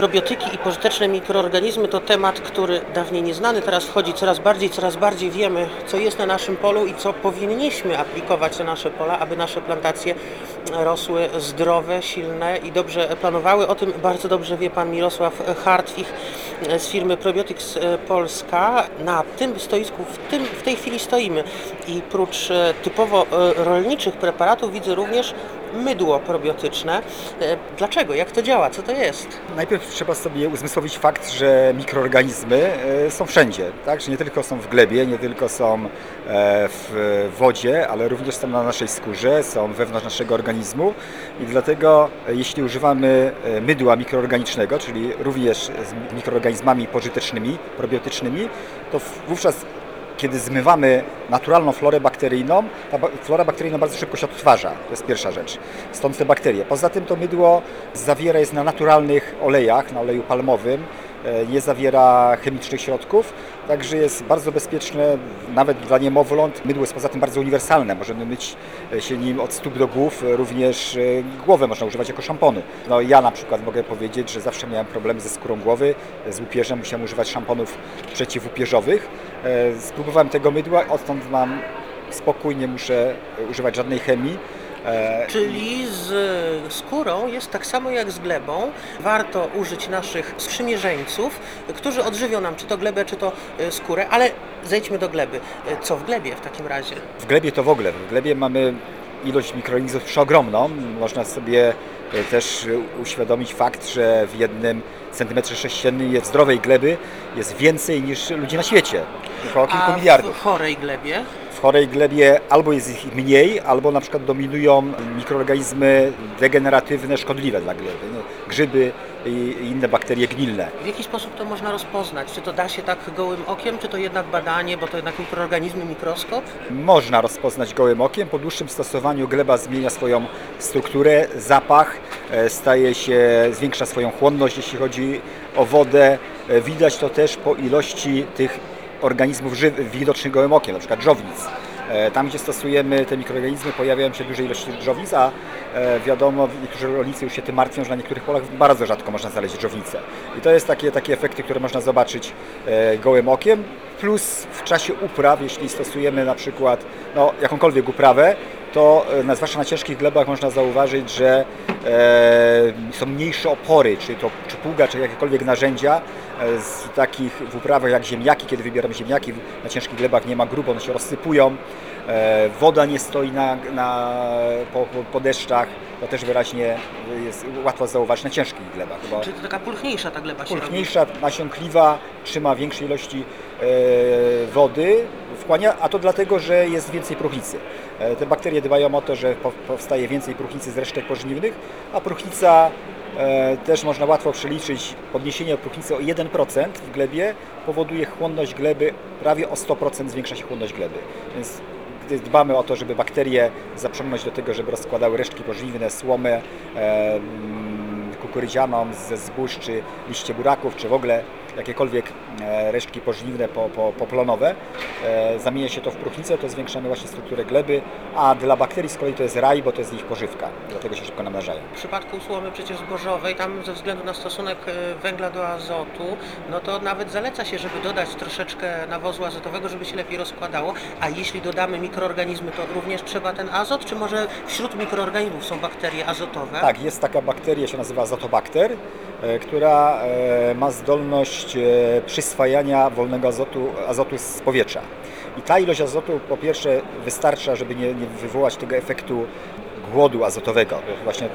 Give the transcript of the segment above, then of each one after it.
Probiotyki i pożyteczne mikroorganizmy to temat, który dawniej nieznany, teraz wchodzi coraz bardziej, coraz bardziej wiemy, co jest na naszym polu i co powinniśmy aplikować na nasze pola, aby nasze plantacje rosły zdrowe, silne i dobrze planowały. O tym bardzo dobrze wie pan Mirosław Hartwich z firmy Probiotics Polska. Na tym stoisku w, tym, w tej chwili stoimy i prócz typowo rolniczych preparatów widzę również mydło probiotyczne. E, Dlaczego? Jak to działa? Co to jest? Najpierw trzeba sobie uzmysłowić fakt, że mikroorganizmy e, są wszędzie, tak? Że nie tylko są w glebie, nie tylko są e, w wodzie, ale również są na naszej skórze, są wewnątrz naszego organizmu i dlatego jeśli używamy mydła mikroorganicznego, czyli również z mikroorganizmami pożytecznymi, probiotycznymi, to wówczas kiedy zmywamy naturalną florę bakteryjną, ta flora bakteryjna bardzo szybko się odtwarza. To jest pierwsza rzecz. Stąd te bakterie. Poza tym to mydło zawiera jest na naturalnych olejach, na oleju palmowym, e, nie zawiera chemicznych środków, także jest bardzo bezpieczne nawet dla niemowląt. Mydło jest poza tym bardzo uniwersalne. Możemy myć e, się nim od stóp do głów, e, również głowę można używać jako szampony. No ja na przykład mogę powiedzieć, że zawsze miałem problemy ze skórą głowy, z łupieżem, musiałem używać szamponów przeciwłupieżowych. E, Spróbowałem tego mydła, odtąd mam spokój, nie muszę e, używać żadnej chemii. E, Czyli z skórą jest tak samo jak z glebą. Warto użyć naszych sprzymierzeńców, którzy odżywią nam czy to glebę, czy to e, skórę, ale zejdźmy do gleby. E, Co w glebie w takim razie? W glebie to w ogóle. W glebie mamy ilość mikroorganizmów przeogromną. Można sobie e, też e, uświadomić fakt, że w jednym centymetrze sześciennym jest zdrowej gleby jest więcej niż ludzi na świecie. Około kilku A miliardów. w chorej glebie? W chorej glebie albo jest ich mniej, albo na przykład dominują mikroorganizmy degeneratywne, szkodliwe dla gleby. No, grzyby i i inne bakterie gnilne. W jaki sposób to można rozpoznać? Czy to da się tak gołym okiem, czy to jednak badanie, bo to jednak mikroorganizmy, mikroskop? Można rozpoznać gołym okiem. Po dłuższym stosowaniu gleba zmienia swoją strukturę, zapach, e, staje się, zwiększa swoją chłonność, jeśli chodzi o wodę. E, Widać to też po ilości tych organizmów żywych, widocznych gołym okiem, na przykład dżownic. E, Tam, gdzie stosujemy te mikroorganizmy, pojawiają się duże ilości dżownic, a e, wiadomo, niektórzy rolnicy już się tym martwią, że na niektórych polach bardzo rzadko można znaleźć dżownicę. I to jest takie, takie efekty, które można zobaczyć e, gołym okiem. Plus w czasie upraw, jeśli stosujemy na przykład no, jakąkolwiek uprawę, to e, na, zwłaszcza na ciężkich glebach można zauważyć, że e, są mniejsze opory, czy to czy pługa, czy jakiekolwiek narzędzia e, z takich w uprawach jak ziemniaki, kiedy wybieramy ziemniaki, na ciężkich glebach nie ma grubo, one się rozsypują, e, woda nie stoi na, na, po, po, deszczach, to też wyraźnie jest łatwo zauważyć na ciężkich glebach. Bo Czy to taka pulchniejsza ta gleba się pulchniejsza, nasiąkliwa, trzyma większej ilości e, wody, wchłania, a to dlatego, że jest więcej próchnicy. E, te bakterie dbają o to, że po- powstaje więcej próchnicy z resztek pożniwnych, a próchnica e, też można łatwo przeliczyć. Podniesienie próchnicy o 1% w glebie powoduje chłonność gleby prawie o 100% zwiększa się chłonność gleby. Więc gdy dbamy o to, żeby bakterie zaprzęgnąć do tego, żeby rozkładały resztki pożniwne, słomę, e, kukurydzianą ze zbóż, czy liście buraków, czy w ogóle jakiekolwiek e, resztki pożniwne po, po, poplonowe, e, zamienia się to w próchnicę, to zwiększamy właśnie strukturę gleby, a dla bakterii z kolei to jest raj, bo to jest ich pożywka, dlatego się szybko namnażają. W przypadku słomy przecież zbożowej, tam ze względu na stosunek e, węgla do azotu, no to nawet zaleca się, żeby dodać troszeczkę nawozu azotowego, żeby się lepiej rozkładało. A jeśli dodamy mikroorganizmy, to również trzeba ten azot, czy może wśród mikroorganizmów są bakterie azotowe? Tak, jest taka bakteria, się nazywa azotobakter, która ma zdolność e, przyswajania wolnego azotu, azotu z powietrza. I ta ilość azotu po pierwsze wystarcza, żeby nie, nie wywołać tego efektu głodu azotowego. Właśnie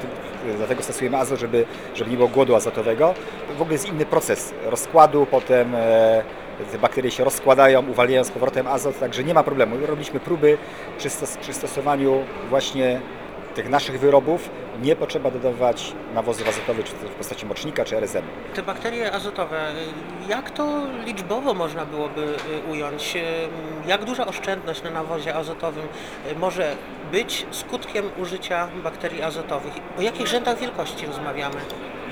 dlatego stosujemy azot, żeby, żeby nie było głodu azotowego. W ogóle jest inny proces rozkładu, potem e, te bakterie się rozkładają, uwalniają z powrotem azot, także nie ma problemu. Robiliśmy próby przy, stos- przy stosowaniu właśnie tych naszych wyrobów nie potrzeba dodawać nawozów azotowych, czy w postaci mocznika, czy RSM. Te bakterie azotowe, jak to liczbowo można byłoby y, ująć? Y, Jak duża oszczędność na nawozie azotowym y, może być skutkiem użycia bakterii azotowych? O jakich rzędach wielkości rozmawiamy?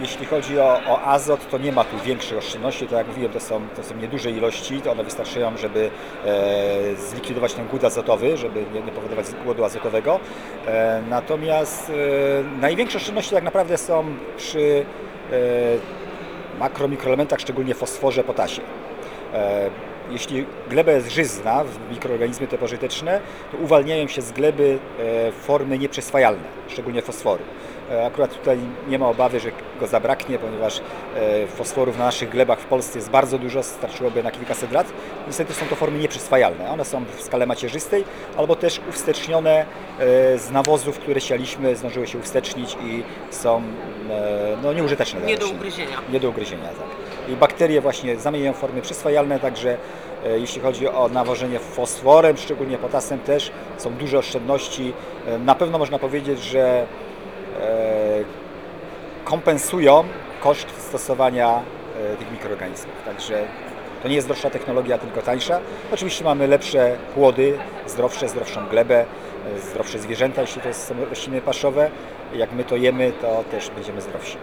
Jeśli chodzi o, o azot, to nie ma tu większych oszczędności. Tak jak mówiłem, to są, to są nieduże ilości, to one wystarczają, żeby e, zlikwidować ten głód azotowy, żeby nie, nie powodować głodu azotowego. E, natomiast e, największe oszczędności tak naprawdę są przy e, makro, mikroelementach, szczególnie fosforze, potasie. E, Jeśli gleba jest żyzna, w mikroorganizmy te pożyteczne, to uwalniają się z gleby e, formy nieprzyswajalne, szczególnie fosforu. E, Akurat tutaj nie ma obawy, że go zabraknie, ponieważ e, fosforów na naszych glebach w Polsce jest bardzo dużo, starczyłoby na kilkaset lat. Niestety są to formy nieprzyswajalne. One są w skale macierzystej albo też uwstecznione z nawozów, które sialiśmy, zdążyły się uwstecznić i są no, nieużyteczne. Nie do ugryzienia. Nie do ugryzienia, tak. I bakterie właśnie zamieniają formy przyswajalne, także jeśli chodzi o nawożenie fosforem, szczególnie potasem też, są duże oszczędności. E, Na pewno można powiedzieć, że e, kompensują koszt stosowania e, tych mikroorganizmów. Także to nie jest droższa technologia, tylko tańsza. Oczywiście mamy lepsze płody, zdrowsze, zdrowszą glebę, e, zdrowsze zwierzęta, jeśli to są rośliny paszowe. Jak my to jemy, to też będziemy zdrowsi.